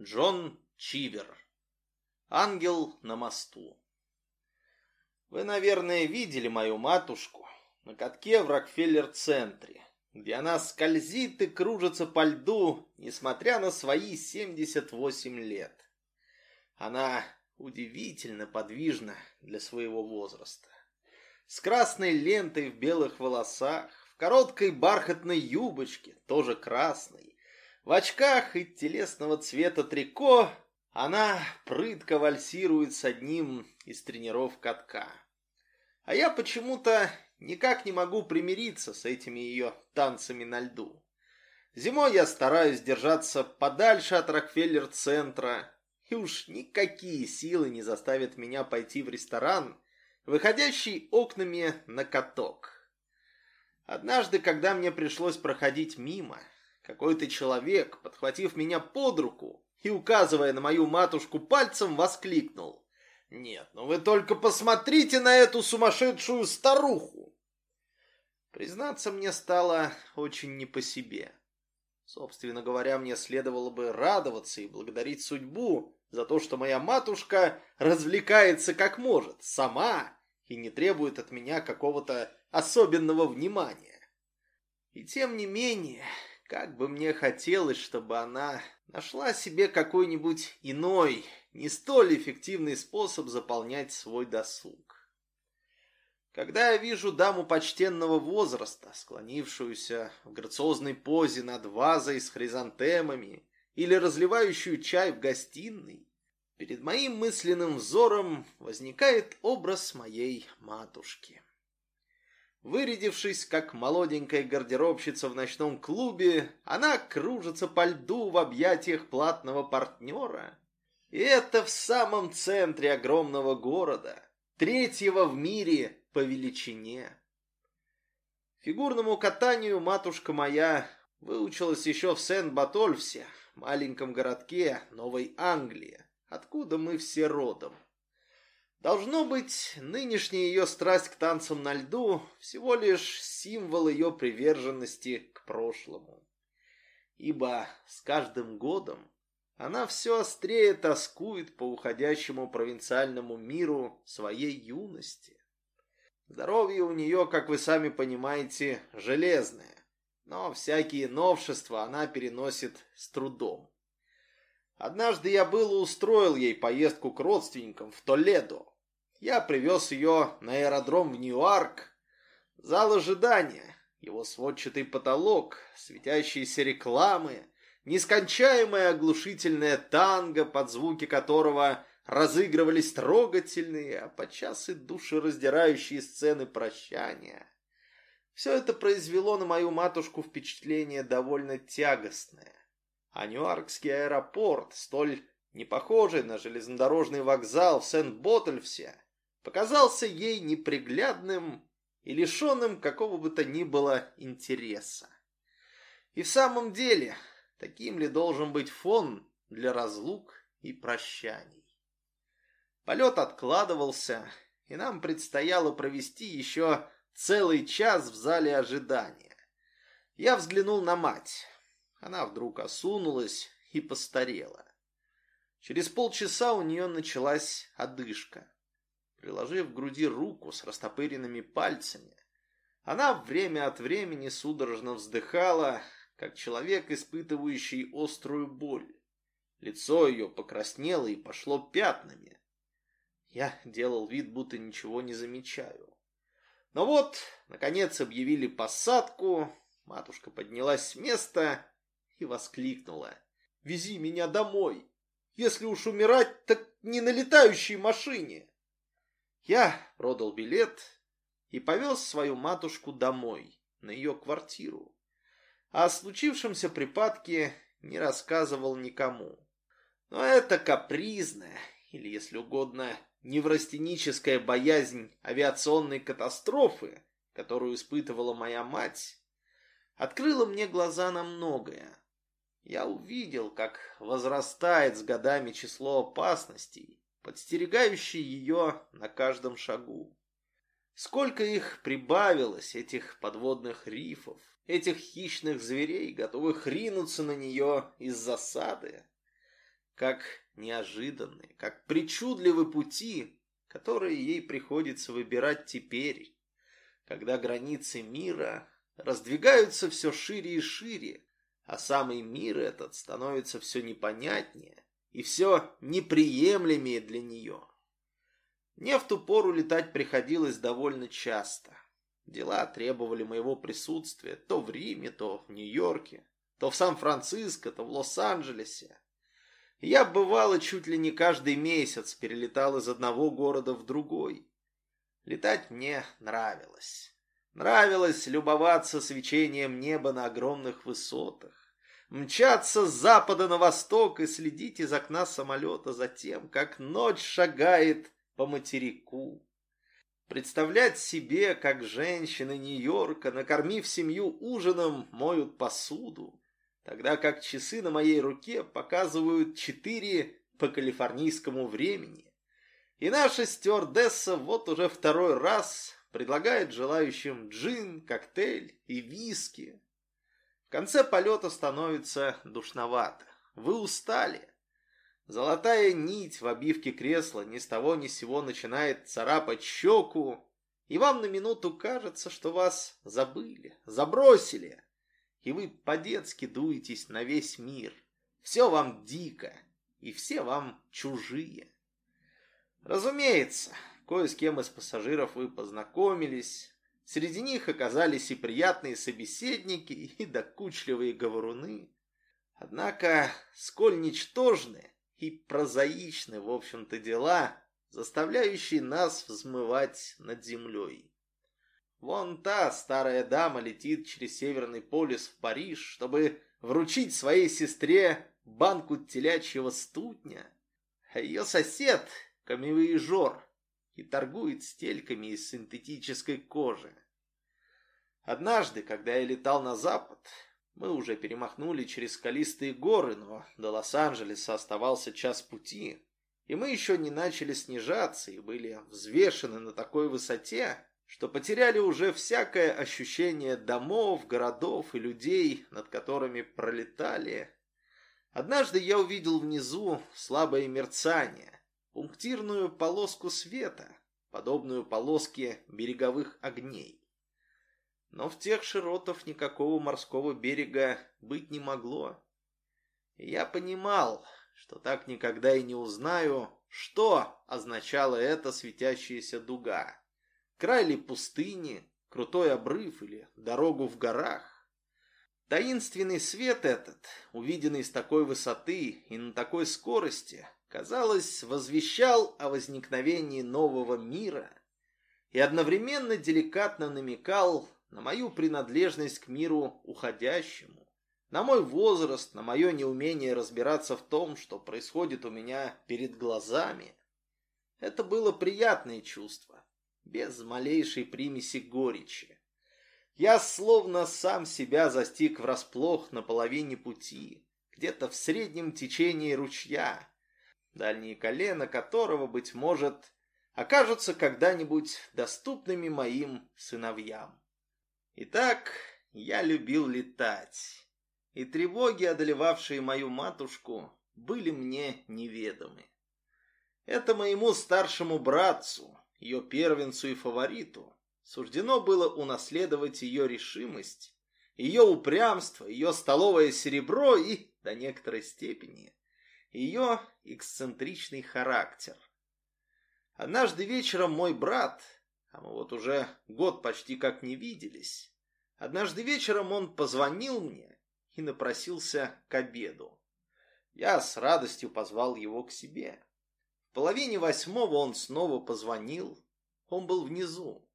Джон Чивер. Ангел на мосту. Вы, наверное, видели мою матушку на катке в Рокфеллер-центре, где она скользит и кружится по льду, несмотря на свои 78 лет. Она удивительно подвижна для своего возраста. С красной лентой в белых волосах, в короткой бархатной юбочке, тоже красной, в очках и телесного цвета трико она прытко вальсирует с одним из тренеров катка. А я почему-то никак не могу примириться с этими ее танцами на льду. Зимой я стараюсь держаться подальше от Рокфеллер-центра, и уж никакие силы не заставят меня пойти в ресторан, выходящий окнами на каток. Однажды, когда мне пришлось проходить мимо, какой-то человек, подхватив меня под руку и указывая на мою матушку пальцем, воскликнул. «Нет, ну вы только посмотрите на эту сумасшедшую старуху!» Признаться, мне стало очень не по себе. Собственно говоря, мне следовало бы радоваться и благодарить судьбу за то, что моя матушка развлекается как может, сама, и не требует от меня какого-то особенного внимания. И тем не менее, как бы мне хотелось, чтобы она нашла себе какой-нибудь иной, не столь эффективный способ заполнять свой досуг. Когда я вижу даму почтенного возраста, склонившуюся в грациозной позе над вазой с хризантемами или разливающую чай в гостиной, перед моим мысленным взором возникает образ моей матушки. Вырядившись, как молоденькая гардеробщица в ночном клубе, она кружится по льду в объятиях платного партнера. И это в самом центре огромного города, третьего в мире по величине. Фигурному катанию матушка моя выучилась еще в Сент-Батольфсе, маленьком городке Новой Англии, откуда мы все родом. Должно быть, нынешняя ее страсть к танцам на льду всего лишь символ ее приверженности к прошлому. Ибо с каждым годом она все острее тоскует по уходящему провинциальному миру своей юности. Здоровье у нее, как вы сами понимаете, железное, но всякие новшества она переносит с трудом. Однажды я было устроил ей поездку к родственникам в Толедо. Я привез ее на аэродром в Ньюарк. Зал ожидания, его сводчатый потолок, светящиеся рекламы, нескончаемая оглушительная танго, под звуки которого разыгрывались трогательные, а подчас и душераздирающие сцены прощания. Все это произвело на мою матушку впечатление довольно тягостное. А Ньюаркский аэропорт, столь не похожий на железнодорожный вокзал в Сент-Боттельфсе, показался ей неприглядным и лишенным какого бы то ни было интереса. И в самом деле, таким ли должен быть фон для разлук и прощаний? Полет откладывался, и нам предстояло провести еще целый час в зале ожидания. Я взглянул на мать. Она вдруг осунулась и постарела. Через полчаса у нее началась одышка. Приложив к груди руку с растопыренными пальцами, она время от времени судорожно вздыхала, как человек, испытывающий острую боль. Лицо ее покраснело и пошло пятнами. Я делал вид, будто ничего не замечаю. Но вот, наконец, объявили посадку, матушка поднялась с места и воскликнула. «Вези меня домой! Если уж умирать, так не на летающей машине!» Я продал билет и повез свою матушку домой, на ее квартиру. О случившемся припадке не рассказывал никому. Но это капризная, или, если угодно, неврастеническая боязнь авиационной катастрофы, которую испытывала моя мать, открыла мне глаза на многое. Я увидел, как возрастает с годами число опасностей, подстерегающие ее на каждом шагу. Сколько их прибавилось, этих подводных рифов, этих хищных зверей, готовых ринуться на нее из засады. как неожиданные, как причудливы пути, которые ей приходится выбирать теперь, когда границы мира раздвигаются все шире и шире, а самый мир этот становится все непонятнее и все неприемлемее для нее. Мне в ту пору летать приходилось довольно часто. Дела требовали моего присутствия то в Риме, то в Нью-Йорке, то в Сан-Франциско, то в Лос-Анджелесе. Я бывало чуть ли не каждый месяц перелетал из одного города в другой. Летать мне нравилось. Нравилось любоваться свечением неба на огромных высотах, мчаться с запада на восток и следить из окна самолета за тем, как ночь шагает по материку. Представлять себе, как женщины Нью-Йорка, накормив семью ужином, моют посуду, тогда как часы на моей руке показывают четыре по калифорнийскому времени. И наша стюардесса вот уже второй раз предлагает желающим джин, коктейль и виски. В конце полета становится душновато. Вы устали. Золотая нить в обивке кресла ни с того ни с сего начинает царапать щеку, и вам на минуту кажется, что вас забыли, забросили, и вы по-детски дуетесь на весь мир. Все вам дико, и все вам чужие. Разумеется, кое с кем из пассажиров вы познакомились, среди них оказались и приятные собеседники, и докучливые говоруны. Однако, сколь ничтожны, и прозаичны, в общем-то, дела, заставляющие нас взмывать над землей. Вон та старая дама летит через Северный полюс в Париж, чтобы вручить своей сестре банку телячьего стутня, а ее сосед — камевоежор и торгует стельками из синтетической кожи. Однажды, когда я летал на запад, мы уже перемахнули через скалистые горы, но до Лос-Анджелеса оставался час пути, и мы еще не начали снижаться и были взвешены на такой высоте, что потеряли уже всякое ощущение домов, городов и людей, над которыми пролетали. Однажды я увидел внизу слабое мерцание, пунктирную полоску света, подобную полоске береговых огней. Но в тех широтах никакого морского берега быть не могло. И я понимал, что так никогда и не узнаю, что означала эта светящаяся дуга. Край ли пустыни, крутой обрыв или дорогу в горах. Таинственный свет этот, увиденный с такой высоты и на такой скорости, казалось, возвещал о возникновении нового мира и одновременно деликатно намекал на мою принадлежность к миру уходящему, на мой возраст, на мое неумение разбираться в том, что происходит у меня перед глазами. Это было приятное чувство, без малейшей примеси горечи. Я словно сам себя застиг врасплох на половине пути, где-то в среднем течении ручья, дальние колена которого, быть может, окажутся когда-нибудь доступными моим сыновьям. Итак, я любил летать, и тревоги, одолевавшие мою матушку, были мне неведомы. Это моему старшему братцу, ее первенцу и фавориту, суждено было унаследовать ее решимость, ее упрямство, ее столовое серебро и, до некоторой степени, ее эксцентричный характер. Однажды вечером мой брат, а мы вот уже год почти как не виделись. Однажды вечером он позвонил мне и напросился к обеду. Я с радостью позвал его к себе. В половине восьмого он снова позвонил. Он был внизу.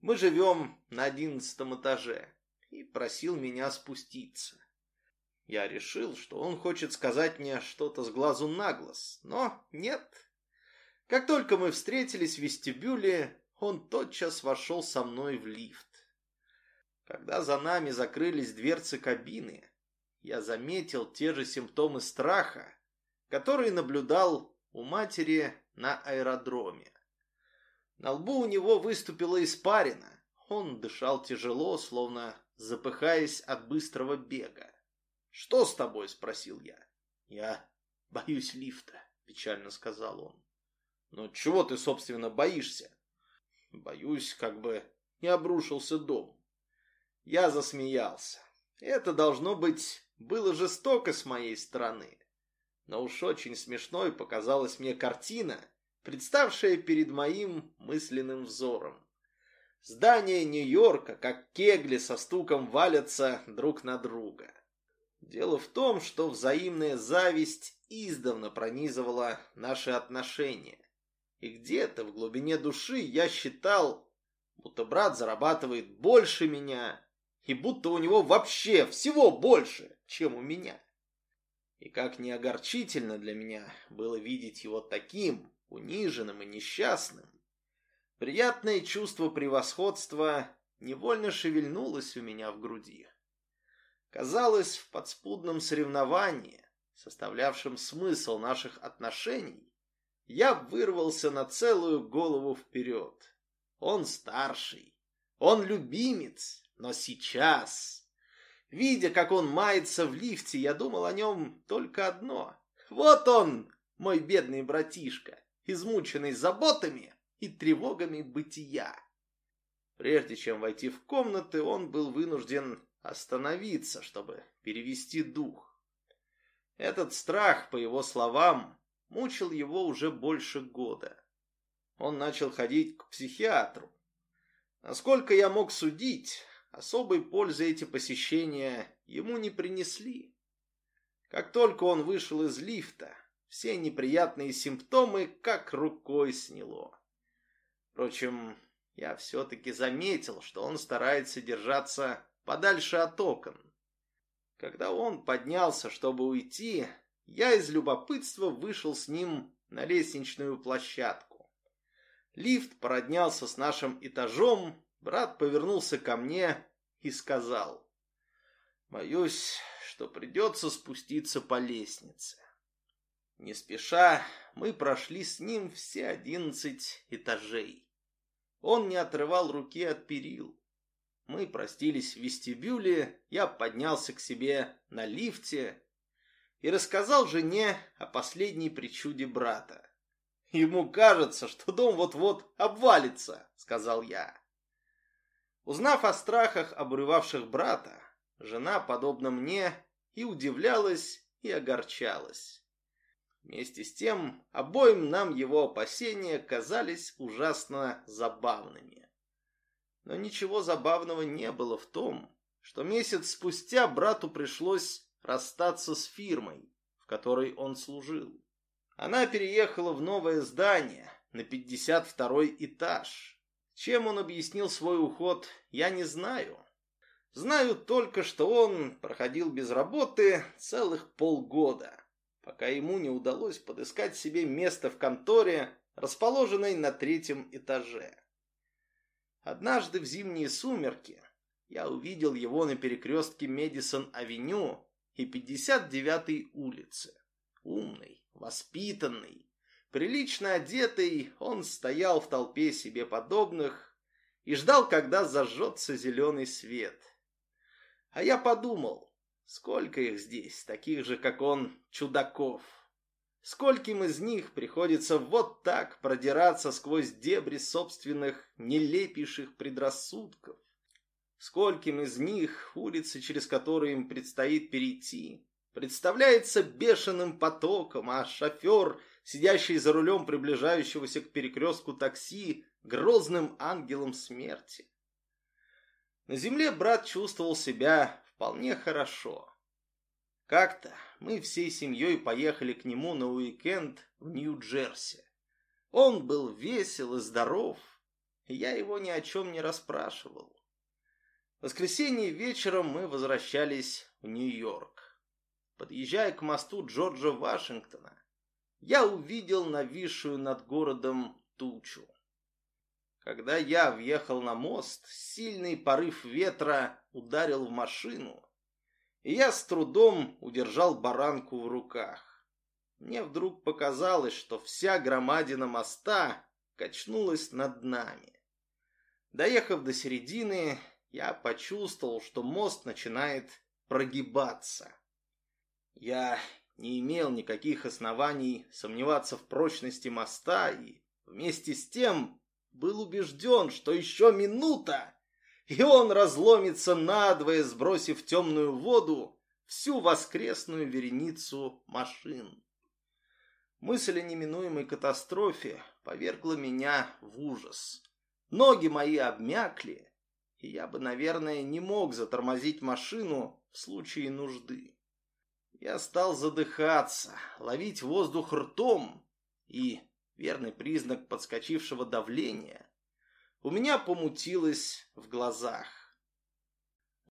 Мы живем на одиннадцатом этаже и просил меня спуститься. Я решил, что он хочет сказать мне что-то с глазу на глаз, но нет. Как только мы встретились в вестибюле, он тотчас вошел со мной в лифт. Когда за нами закрылись дверцы кабины, я заметил те же симптомы страха, которые наблюдал у матери на аэродроме. На лбу у него выступила испарина. Он дышал тяжело, словно запыхаясь от быстрого бега. «Что с тобой?» – спросил я. «Я боюсь лифта», — печально сказал он. «Но чего ты, собственно, боишься?» «Боюсь, как бы не обрушился дом». Я засмеялся. Это, должно быть, было жестоко с моей стороны. Но уж очень смешной показалась мне картина, представшая перед моим мысленным взором. Здания Нью-Йорка, как кегли со стуком, валятся друг на друга. Дело в том, что взаимная зависть издавна пронизывала наши отношения. И где-то в глубине души я считал, будто брат зарабатывает больше меня, и будто у него вообще всего больше, чем у меня. И как не огорчительно для меня было видеть его таким, униженным и несчастным. Приятное чувство превосходства невольно шевельнулось у меня в груди. Казалось, в подспудном соревновании, составлявшем смысл наших отношений, я вырвался на целую голову вперед. Он старший, он любимец, но сейчас, видя, как он мается в лифте, я думал о нем только одно. Вот он, мой бедный братишка, измученный заботами и тревогами бытия. Прежде чем войти в комнаты, он был вынужден остановиться, чтобы перевести дух. Этот страх, по его словам, мучил его уже больше года. Он начал ходить к психиатру. Насколько я мог судить, особой пользы эти посещения ему не принесли. Как только он вышел из лифта, все неприятные симптомы как рукой сняло. Впрочем, я все-таки заметил, что он старается держаться подальше от окон. Когда он поднялся, чтобы уйти, я из любопытства вышел с ним на лестничную площадку. Лифт породнялся с нашим этажом, брат повернулся ко мне и сказал, «Боюсь, что придется спуститься по лестнице». Не спеша, мы прошли с ним все одиннадцать этажей. Он не отрывал руки от перил. Мы простились в вестибюле, я поднялся к себе на лифте и рассказал жене о последней причуде брата. «Ему кажется, что дом вот-вот обвалится», — сказал я. Узнав о страхах, обуревавших брата, жена, подобно мне, и удивлялась, и огорчалась. Вместе с тем, обоим нам его опасения казались ужасно забавными. Но ничего забавного не было в том, что месяц спустя брату пришлось расстаться с фирмой, в которой он служил. Она переехала в новое здание на 52-й этаж. Чем он объяснил свой уход, я не знаю. Знаю только, что он проходил без работы целых полгода, пока ему не удалось подыскать себе место в конторе, расположенной на третьем этаже. Однажды в зимние сумерки я увидел его на перекрестке Медисон-авеню и 59-й улицы. Умный, воспитанный, прилично одетый, он стоял в толпе себе подобных и ждал, когда зажжется зеленый свет. А я подумал, сколько их здесь, таких же, как он, чудаков. Скольким из них приходится вот так продираться сквозь дебри собственных нелепейших предрассудков? Скольким из них улицы, через которые им предстоит перейти, представляется бешеным потоком, а шофер, сидящий за рулем приближающегося к перекрестку такси, грозным ангелом смерти? На земле брат чувствовал себя вполне хорошо. Как-то мы всей семьей поехали к нему на уикенд в Нью-Джерси. Он был весел и здоров, и я его ни о чем не расспрашивал. В воскресенье вечером мы возвращались в Нью-Йорк. Подъезжая к мосту Джорджа Вашингтона, я увидел нависшую над городом тучу. Когда я въехал на мост, сильный порыв ветра ударил в машину, и я с трудом удержал баранку в руках. Мне вдруг показалось, что вся громадина моста качнулась над нами. Доехав до середины, я почувствовал, что мост начинает прогибаться. Я не имел никаких оснований сомневаться в прочности моста и вместе с тем был убежден, что еще минута, и он разломится надвое, сбросив в темную воду всю воскресную вереницу машин. Мысль о неминуемой катастрофе повергла меня в ужас. Ноги мои обмякли, и я бы, наверное, не мог затормозить машину в случае нужды. Я стал задыхаться, ловить воздух ртом, и, верный признак подскочившего давления, у меня помутилось в глазах.